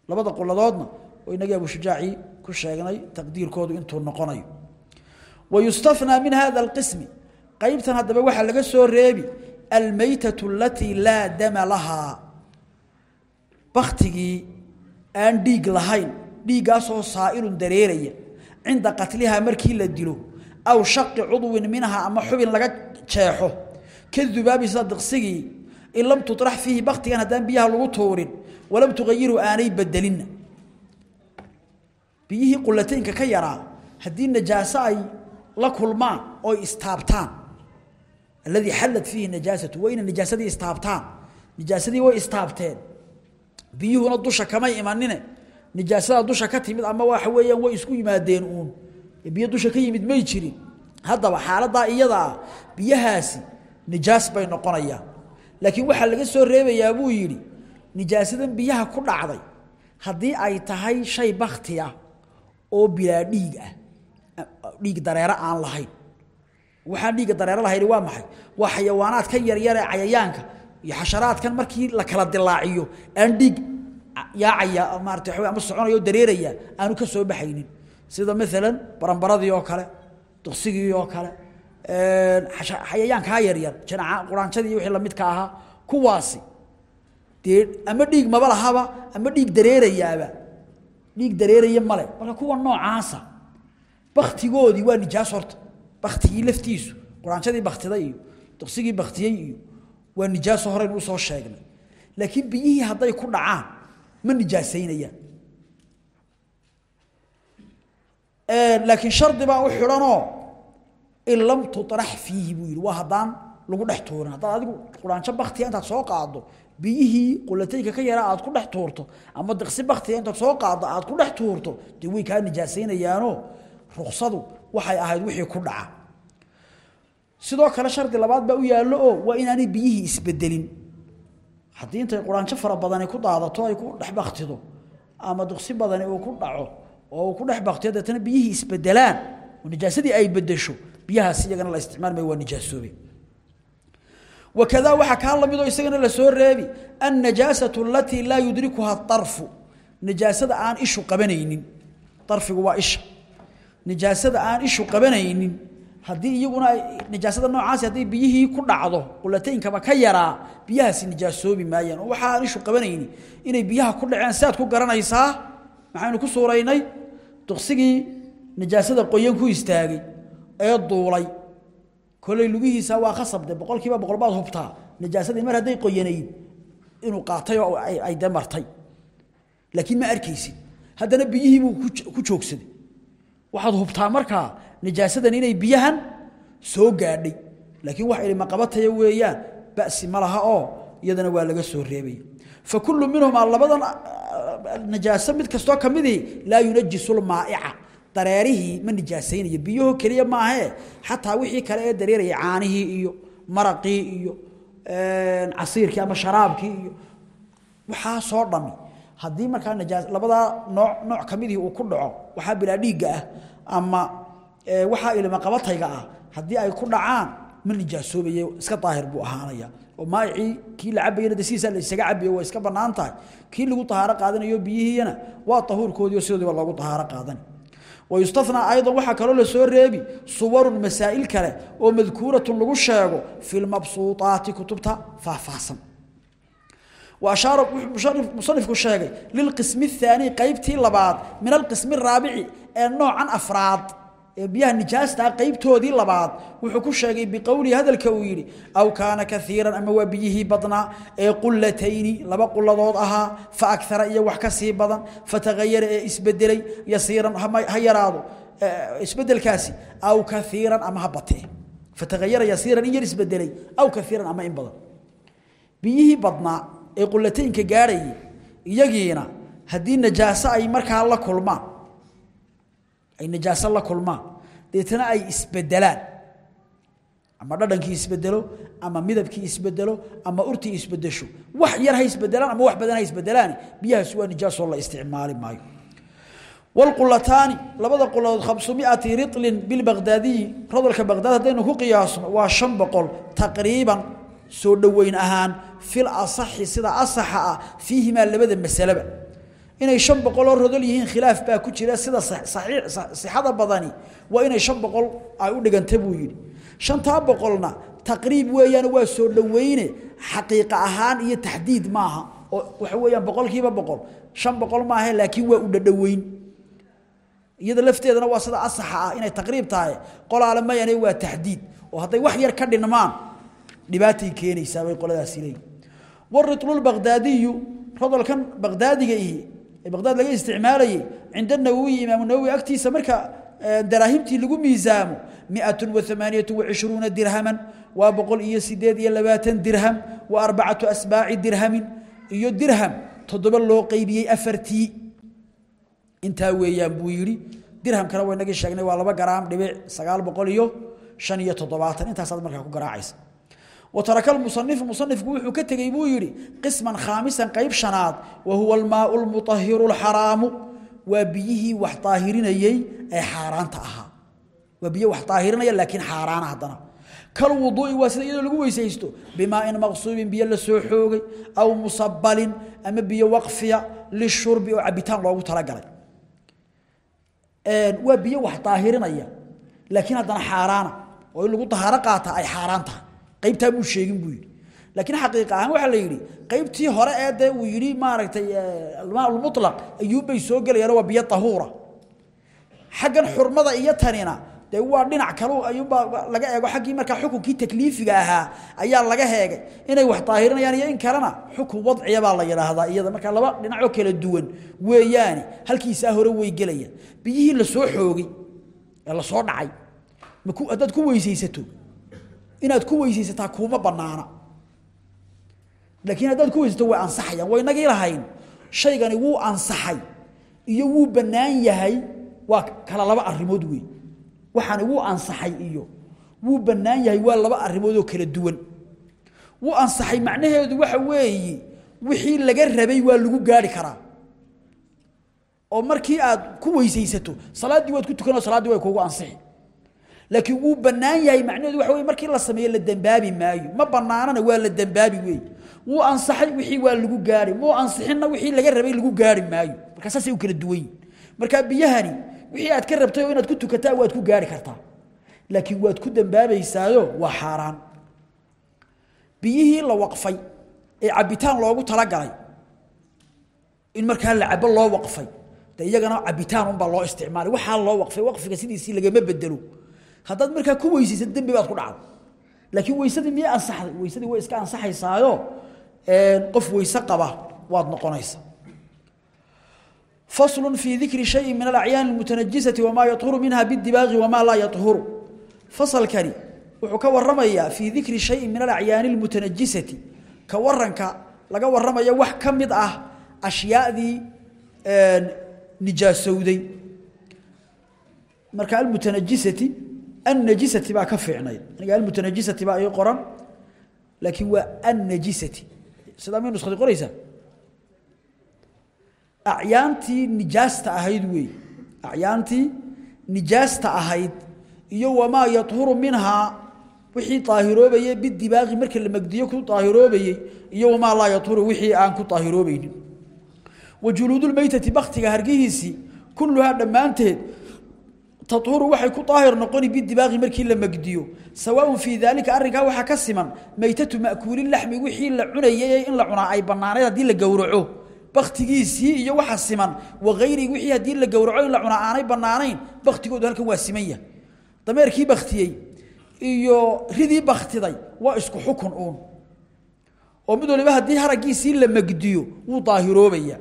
Labada quladoodna oo inagii abu shujaaci ku sheegnay taqdiirkoodu intuu noqonayo. Wayustathnaa min hada alqismi qaybtan haddaba waxaa laga soo reebi almaytatu alatii laa dama lahaa baktigii aan dhiig lahayn dhiiggaasoo saa'ilun dareeraya cinda qatlihaa markii la dilo aw shaqi cudwin minha ama xubin laga jeexo. Ka dubaabi sida in lam tuطrax fiihi baktigan haddaan biyaha lagu tuurin walam tugayiru aanay bedelinna biyihii qulataynka ka yaraa haddii najaaso ay la kulmaan oy istaabtaan. Alladii xallat fiihi najaasatu waa inay najaasadii istaabtaan. Najaasadii way istaabteen. Biyuhuna dusha kamay imanine. Nijaasada dusha ka timid ama waxa weeyaan way isku yimaadeen uun. Biyo dusha ka yimid may jirin. Haddaba xaaladaa iyadaa biyahaasi nijaas bay noqonayaan laakiin waxaa laga soo reebayaa buu yidhi nijaasadan biyaha ku dhacday. Haddii ay tahay shay bakti ah oo bilaa dhiig ah. Dhiig dareero aan lahayn. Waxaan dhiigga dareero lahayn waa maxay? Waa xayawaanaadkan yaryar ee cayayaanka iyo xasharaadkan markii la kala dilaaciyo aan dhiig yaacaya maarata waxa ama soconaya dareeraya aanu ka soo baxaynin. Sida maalan barambaradii oo kale duqsigii oo kale xayayaankaa yaryar quraanjadii wixii lamidka ahaa kuwaasi. Dee ama dhiig maba lahaba ama dhiig dareerayaaba dhiig dareeraya male marka kuwa noocaasa baktigoodii waa nijaas horta. Baktigii laftiisu quraanjadii baktiday iyo duqsigii baktiyey iyo waa nijaaso horeynu u soo sheegnay. Laakiin biyihii hadday ku dhacaan ma nijaasaynayaan laakiin shardi baa u xidhanoo in lam tuطrax fiihi buu yidhi. Waa haddaan lagu dhex tuurin. Haddaad adigu quraanjo baktiga intaad soo qaaddo biyihii qulataynka ka yaraa aad ku dhex tuurto ama diqsi baktiga intaad soo qaaddo aad ku dhex tuurto dee way kaa nijaasaynayaanoo ruksadu waxay ahayd wixii ku dhaca. Sidoo kale shardi labaad baa u yaallo oo waa inaanay biyihii isbedelin. Haddii intay quraanjo fara badani ku daadato ay ku dhex baktido ama duqsi badani uu ku dhaco oo uu ku dhex baktiyo deetana biyihii isbedelaan oo nijaasadii ay bedesho biyahaas iyagana la isticmaal maayo waa wakadaa waxaa kaa la mid oo isagana la soo reebi annajaasatu alatii laa yudrikuhaa arfu nijaasada aan ishu qabanaynin arfigu waa isha nijaasada aan ishu qabanaynin haddii iyaguna nijaasada noocaasi hadday ku dhacdo qulataynkaba ka yaraa biyahaasi nijaasoobi maayaan waxa aan ishu qabanaynin inay biyaha ku dhaceen saad ku garanaysaa maxaynu ku suuraynay duqsigii nijaasada qoyan ku istaagay ee duulay kolay lugihiisa waa khasabde boqolkiiba boqol baad hubtaa najaasadii mar hadday qoyanayd inuu qaatay oo ay de laakiin ma arkaysid haddana biyihii buu ku joogsaday. Waxaad hubtaa markaa najaasadan inay biyahan soo gaadhay. Laakiin wax ilma qabataya weeyaan ba'si ma laha oo iyadana waa laga soo reebaya fa kullu minhumaa labadan najaaso mid kastoo ka midii laa yunajisu lmaa'ica dareerihii ma nijaasaynayo biyuhu kaliya maahe. Xataa wixii kale ee dareeraya caanihii iyo maraqii iyo casiirkii ama sharaabkii iyo waxaa soo dhami. Haddii markaa najaas labadaa nooc nooc kamidii uu ku dhaco waxaa bilaa dhiigga ah ama waxaa ilma ah. Haddii ay ku dhacaan ma nijaasoobaye iska daahir buu ahaanaya. Oo maayicii kii la cabayana de la isaga cabayo waa iska bannaan tahay kii lagu tahaaro qaadanayo biyihiina waa tahuurkoodii oo sidoodiiba loogu tahaaro qaadanay wayustafnaa aydan waxaa kaloo la soo reebi suwarun masaa'il kale oo madkuuratun lagu sheego fi lmabsuuaati kutubta faahfaahsan. Waashaara wuxuu musanifku sheegay lilqismi aani qaybtii labaad min alqismi araabici ee noocan afraad ee biyaha nijaastaa ah, qaybtoodii labaad wuxuu ku sheegay biqowlii hadalka uu yidhi aw kaana kaiiran ama waa biyihii badnaa ee qulatayni laba quladood ahaa fa akara iyo wax ka sii badan fatahayara ee isbedelay yasiiran ha yaraado isbedelkaasi aw kaiiran ama ha batee. Fatahayara yasiiran in yar isbedelay aw kaiiran ama in badan. Biyihii badnaa ee qulataynka gaadhayay iyagiina haddii najaaso ay markaa la kulmaan ay najaaso la kulmaan deetana ay isbedelaan ama dhadhankii isbedelo ama midabkii isbedelo ama urtii isbedesho wax yar ha isbedelaan ama wax badan ha isbedelaan biyahaas waa nijaasoo la isticmaali maayo والقلتان لبدا قلود 500 رطل بالبغدادي رضلك بغداد هدينو ku qiyaasno waa 500 taqriiban soo dhaweyn ahaan fil asahi sida asaha fiihima labada masalaba inay 500 rodol yihiin khilaaf baa ku jira sida sixada badani waa inay 500 ay u dhigantay buu yiri 500na taqriib weeyaan waa soo dhaweyne xaqiiqa ahaan iyo taxdiid maaha oo waxa weeyaan boqolkiiba boqol 500 maaha laakiin waa u dhadhaweyn iyada lafteedana waa sida asaxa ah inay taqriib tahay qolaale mayane waa taxdiid. Oo hadday wax yar ka dhinmaan dhibaatay keenaysaa bay qoladaasi leeyihiin waritlu lbaqdaadiyu rodolkan baqdaadiga ihi baqdaad laga isticmaalayay cinda nawowiyi imaamu nawowi agtiisa marka daraahimtii lagu miisaamo miatun wa amaaniyatu wacishruuna dirhaman waa boqol iyo sideed iyo labaatan dirham wa arbacatu asbaaci dirhamin iyo dirham toddoba loo qeybiyey afartii. Intaa weeyaan buu yidhi dirhamkana waynagii sheegnay waa laba garaam dhibic sagaal boqol iyo shan iyo toddobaatan. Intaasaad markaa ku garaacaysa وترك المصنف مصنف وحو كتغي بو يري قسما خامسا قيب شناد وهو الماء المطهر الحرام وبيه وح طاهرينيي اي حارانتا اها وبيه وح طاهرينيا لكن حاران هدنا كالوضوء واسيده لو ويسيستو بماء مغصوب بيه لسو خوغي او مصبل اما بيه وقفيا للشرب او عبيتان لوو تلغلay een وبيه وح طاهرينيا لكن هدنا حاران oo lagu tahara qaata ay xaaraan tahay qaybtaa buu sheegin buu yidhi. Laakiin xaqiiqa ahaan waxaa la yidhi qaybtii hore ee dee uu yidhi maaragtay almaa lmutlaq ayuubbay soo gelayaan waa biyo tahuura. Xaggan xurmada iyo tanina dee waa dhinac kale ayuubbaa laga eego xaggii markaa xukunkii takliifiga ahaa ayaa laga heegay. Inay wax daahirinayaan iyo in kalena xukun wadciya baa la yidhaahdaa iyada markaa laba dhinacoo kala duwan weeyaane halkiisaa hore way gelayaan. Biyihii la soo xoogay ee la soo dhacay haddaad ku weysaysato inaad ku weysaysataa kuma banaana laakiin haddaad ku weysato way ansaxayaan way nagii lahayn. Shaygani wuu ansaxay iyo wuu bannaan yahay waa kala laba arrimood wey waxaani wuu ansaxay iyo wuu bannaan yahay waa laba arrimood oo kala duwan. Wuu ansaxay macnaheedu waxa weeye wixii laga rabay waa lagu gaari karaa. Oo markii aad ku weysaysato salaaddii waad ku tukanoo salaaddii way kuugu ansixi laakiin wuu bannaan yahay macnaheedu waxa wey markii la sameeyo la dembaabi maayo. Ma bannaanana waa la dembaabi wey wuu ansaxay wixii waa lagu gaari muu ansixinna wixii laga rabay lagu gaari maayo. Markaa saasay u kala duwan yihiin markaa biyahani wixii aad ka rabtay oo inaad ku tukataa waad ku gaari kartaa. Laakiin waad ku dembaabaysaayo waa xaaraan. Biyihii la waqfay ee cabitaan loogu talagalay in markaa la cabo loo waqfay de iyagana cabitaan unbaa loo isticmaalay. Waxaa loo waqfay waqfiga sidiisii lagama bedelo haddaad markaa ku weysaysa dembi baad ku dhacda laakiin weysadii miya ansaxday? Weysadii way iska ansaxaysaayo. Qof weyse qaba waad noqonaysa fasl fii dikri shayi min alacyaan اlmutanajisati wamaa yahuru minha bidibaaqi wamaa laa yahuru fasalkani wuxuu ka waramayaa fii dikri shayin min alacyaani اlmutanajisati ka waranka laga waramaya wax ka mid ah ashyaadii nijaasowday. Marka annajisati baa ka fiicnayd aniga almutanajisati baa ii qoran laakiin waa annajisati sidaa may nuskadi qoraysaa acyaantii nijaasta ahayd weey acyaantii nijaasta ahayd iyo wamaa yahuru minhaa wixii aahiroobayey bidibaaqi marka la magdiyo ku aahiroobayey iyo wamaa laa yahuru wixii aan ku aahiroobaynin wa juluudulmeytati baktiga hargihiisii kulluhaa dhammaanteed tahuuru waxay ku daahir noqoni bidibaaqi markii la magdiyo. Sawaaun fii daalika arrinkaa waxaa ka siman maytatu ma'kuulilami wixii la cunayay in la cunaa ay bannaanayd haddii la gowraco. Baktigiisii iyo waxa siman waayrii wixii haddii la gowraco in la cunaa aanay bannaanayn baktigoodu halkan waa siman yah dameerkii baktiyey iyo ridii baktiday waa isku xukun uun. Oo mid waliba haddii haraggiisii la magdiyo wuu daahiroobaya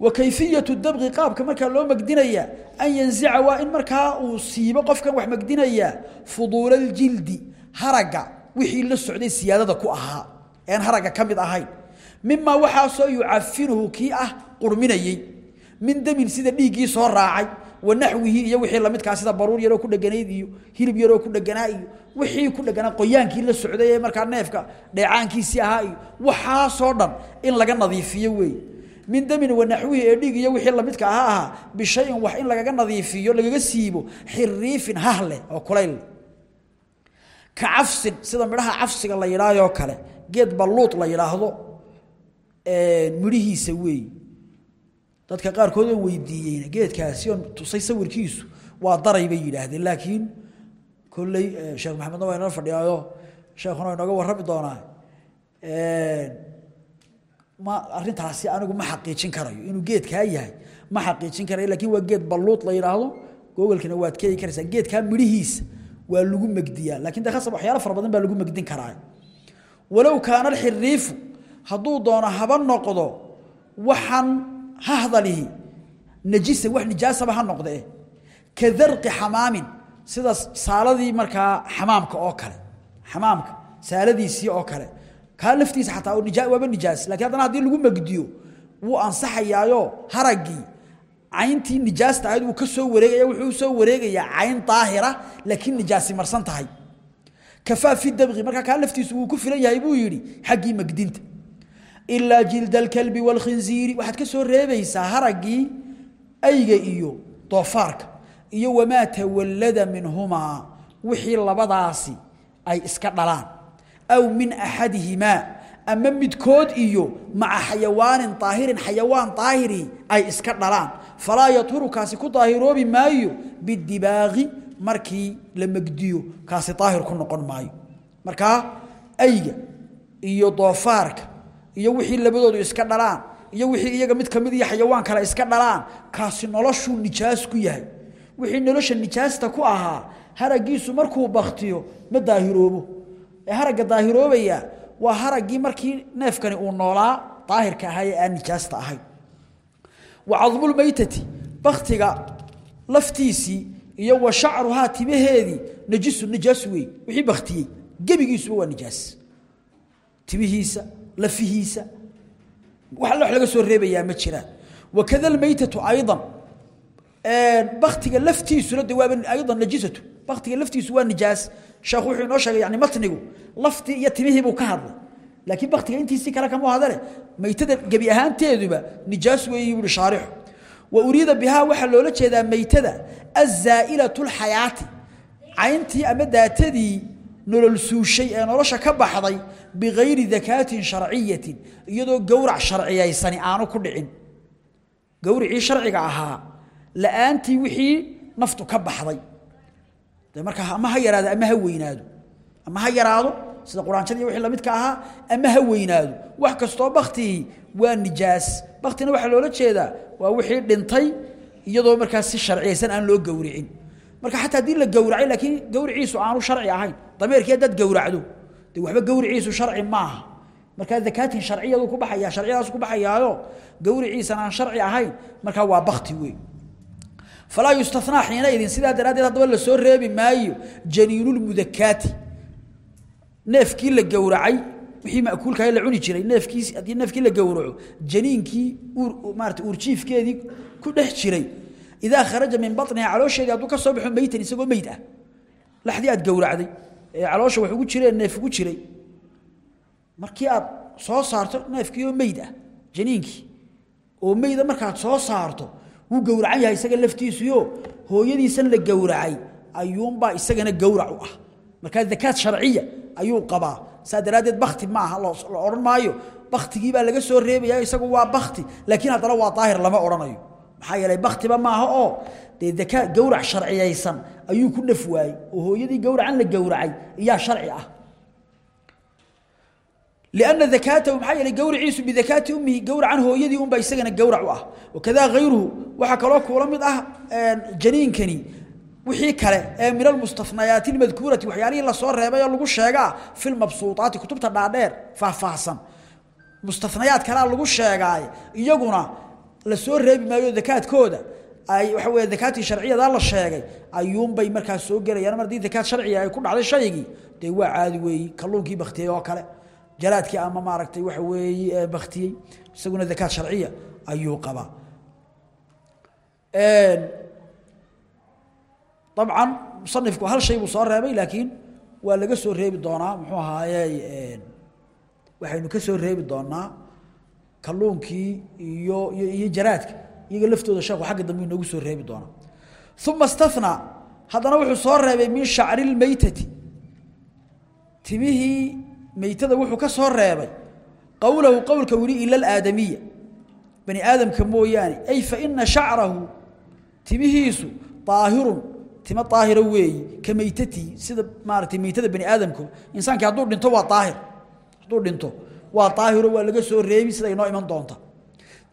wakayfiya dabqi qaabka markaa loo magdinaya an yanzica waa in markaa uu siibo qofkan wax magdinayaa fuduulaljildi haraga wixii la socday siyaadada ku ahaa ean haraga ka mid ahayn. Mimaa waxaasoo yucafinuhu kii ah qurminayey min damin sida dhiiggii soo raacay wanaxwihi iyo wixii lamidkaa sida baruur yaroo ku dheganayd iyo hilib yaroo ku dheganaa iyo wixii ku dheganaa qoyaankii la socday ee markaa neefka dheecaankiisii ahaa iyo waxaasoo dhan in laga nadiifiyo weeye min damin wa ee dhiig iyo wixii lamidka ah ahaa bishayin wax in lagaga nadiifiyo lagaga siibo xiriifin hahle oo kulayl. Ka cafsin sida midhaha cafsiga la yidhaayoo kale geed balluud la yidhaahdo midhihiisa weey dadka qaarkood oo weydiiyeyna geedkaasi oon tusay sawirkiisu waa daray bay yidhaahdeen laakiin kolley sheekh maxamedna waa inala fadhiyaayo sheekhuna waa inooga warrami doonaa arintaasi anigu ma xaqiijin karayo. Inuu geedkaa yahay ma xaqiijin karayo. Laakiin waa geed balluud la yidhaahdo googolkana waad keegi karaysaa. Geedkaa midhihiisa waa lagu megdiyaa laakiin de khasab fara badan baa lagu megdin karaa. Walow kaana alxiriifu hadduu doono haba noqdo waxaan hahdalihi najisa wax nijaasaba ha noqdee ka darqi xamaamin sida saaladii markaa xamaamka oo kale. Xamaamka saaladiisii oo kale kaa laftiisa xataa waaba nijaas. Lakiin haddana haddii lagu megdiyo wuu ansaxayaayo haraggii cayntii nijaasta ahayd wuu ka soo wareegaya wuxuu soo wareegayaa cayn daahira laakiin nijaasi marsan tahay. Kafaa fi dabqi. Markaa kaa laftiisu wuu ku filan yahay buu yidhi xaggii megdinta ilaa jilda alkalbi waalkhinziiri waxaad ka soo reebaysaa haraggii ayga iyo doofaarka iyo wamaa tawallada minhumaa. Wixii labadaasi ay iska dhalaan aw min axadihimaa ama midkood iyo maca xayawaanin daahirin xayawaan daahiri ay iska dhalaan. Falaa yaturu kaasi ku daahiroobi maayo bidibaaqi markii la megdiyo kaasi daahir ku noqon maayo. Markaa ayga iyo doofaarka iyo wixii labadoodu iska dhalaan iyo wixii iyaga mid ka mid iyo xayawaan kale iska dhalaan kaasi noloshuu nijaas ku yahay. Wixii nolosha nijaasta ku ahaa haragiisu markuu baktiyo ma daahiroobo ee haragga daahiroobaya waa haraggii markii neefkani uu noolaa daahirka ahaa ee aan nijaasta ahayn. Wa cadmulmaytati baktiga laftiisii iyo wa shacruhaa timaheedii najisu nijaas wey wixii baktiyey gebigiisuba waa nijaas. Timihiisa lafihiisa wax wax laga soo reebayaa ma jiraan wakada almaytatu aydan baktiga laftiisuna de waaba aydan najisatu baktiga laftiisu waa nijaas sheekhu wuxuu inoo sheegay yani matnigu laftii iyo timihii buu ka hadlay. Laakiin baktiga intiisii kale kama hadale. Maytada gebi ahaanteeduba nijaas weeyi buuhi shaarixu wa uriida bihaa waxaa loola jeedaa maytada azaa'ilatu lxayaati. Cayntii ama daatadii nolol suushay ee nolosha ka baxday bigayri dakaatin sharciyatin iyadoo gowrac sharciyaysani aanu ku dhicin. Gowricii sharciga ahaa la'aantii wixii naftu ka baxday markaa ama ha yaraado ama ha weynaado. Ama ha yaraado sida quraanjadii wixii lamidka ahaa ama ha weynaado. Wax kastoo baktigii waa nijaas. Baktina waxaa loola jeedaa waa wixii dhintay iyadoo markaas si sharciyaysan aan loo gowricin. Marka xataa haddii la gowracay laakiin gowriciisu aanu sharci ahayn. Dameerkii haddaad gowracdo dee waxba gowriciisu sharci maaha. Markaa dakaatin sharciyadu ku baxaya sharciyadaas ku baxayaayo gowriciisan aan sharci ahayn. Markaa waa bakti wey falaa yustanaa xiinaidin sidaa daraaddeed haddaba la soo reebi maayo janiinulmudakaati neefkii la gowracay wixii makuulkaha la cuni jiray neefkiis haddii neefkii la gowraco janiinkii maarata uurjiifkeedii ku dhex jiray idaa kharaja min baniha caloosheedii hadduu ka soo baxo meytan isagoo meyd ah laxdii aad gowracday ee caloosha wax ugu jireen neef ugu jiray markii aad soo saarto neefkii oo meyd oo meyda markaad soo saarto wuu gowracan yahay isaga laftiisuyo. Hooyadiisan la gowracay. Ayuunbaa isagana gowrac u ah. Markaa dakaad sharciya ayuu qabaa. Saa daraaddeed bakti maaha la odhan maayo. Baktigiibaa laga soo reebaya isagu waa bakti laakiin haddana waa daahir lama odhanayo. Maxaa yeelay baktiba maaha oo dee dakaa gowrac sharciyaysan ayuu ku dhaf waayey. Oo hooyadii gowracan la gowracay iyaa sharci ah لأن ذكاته maxaa yeelay gowriciisu bidakaati ummihi gowracan hooyadii unba isagana gowrac u ah wakadaa hayruhu waxaa kaloo kuula mid ah janiinkani wixii kale ee min almustafnayaati almadkuurati waxyaalihii lasoo reebay oo lagu sheegaa fi lmabsuutaati kutubta dhaadheer faahfaahsan mustafnayaad kalea lagu sheegaaye iyaguna la soo reebi maayo dakaadkooda ay waxa weeye dakaatii sharciyadaa la sheegay ayuunbay markaas soo gelayaan mar haddii dakaad sharciga ay ku dhacday shaygii dee waa caadi weeyi kalluunkii baktiyey oo kale jaraadkii ama maaragtay waxa weeye baktiyey isaguna dakaad sharciya ayuu qabaa. Dabcan musanifku hal shay soo reebay laakiin waa laga soo reebi doonaa muxuu ahaaye waxaynu ka soo reebi doonaa kalluunkii iyo iyo jaraadka iyaga laftooda sheekhu xagga dambe inoogu soo reebi doonaa. Uma istathnaa haddana wuxuu soo reebay min shacri lmeytati timihii meytada wuxuu ka soo reebay qowlahu qowlka wili ila alaadamiya. Bani aadamka mooyaane ay fa ina shacrahu timihiisu daahirun timo daahira weeyi ka meytatii sida maaragtay meytada bani aadamku. Insaankii hadduu dhinto waa daahir hadduu dhinto waa daahiro waa laga soo reebi sida inoo iman doonta.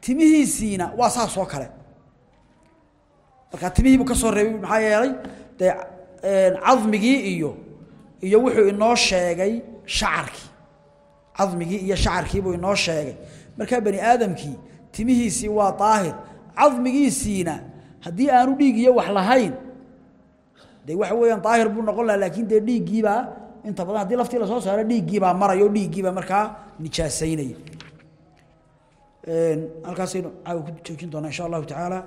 Timihiisiina waa saas oo kale. Marka timihiibuu ka soo reebay maxaa yeelay dee cadmigii iyo iyo wuxuu inoo sheegay shacarkii cadmigii iyo shacarkiibuu inoo sheegay. Markaa bani aadamkii timihiisii waa daahir cadmigiisiina haddii aanu dhiig iyo wax lahayn dee waxa weeyaan daahir buu noqon laha laakiin dee dhiiggiibaa inta badan haddii laftii la soo saaro dhiiggiibaa marayo dhiiggiibaa markaa nijaasaynaya. Halkaasaynu caawa ku joojin doonaa insha allahu tacaala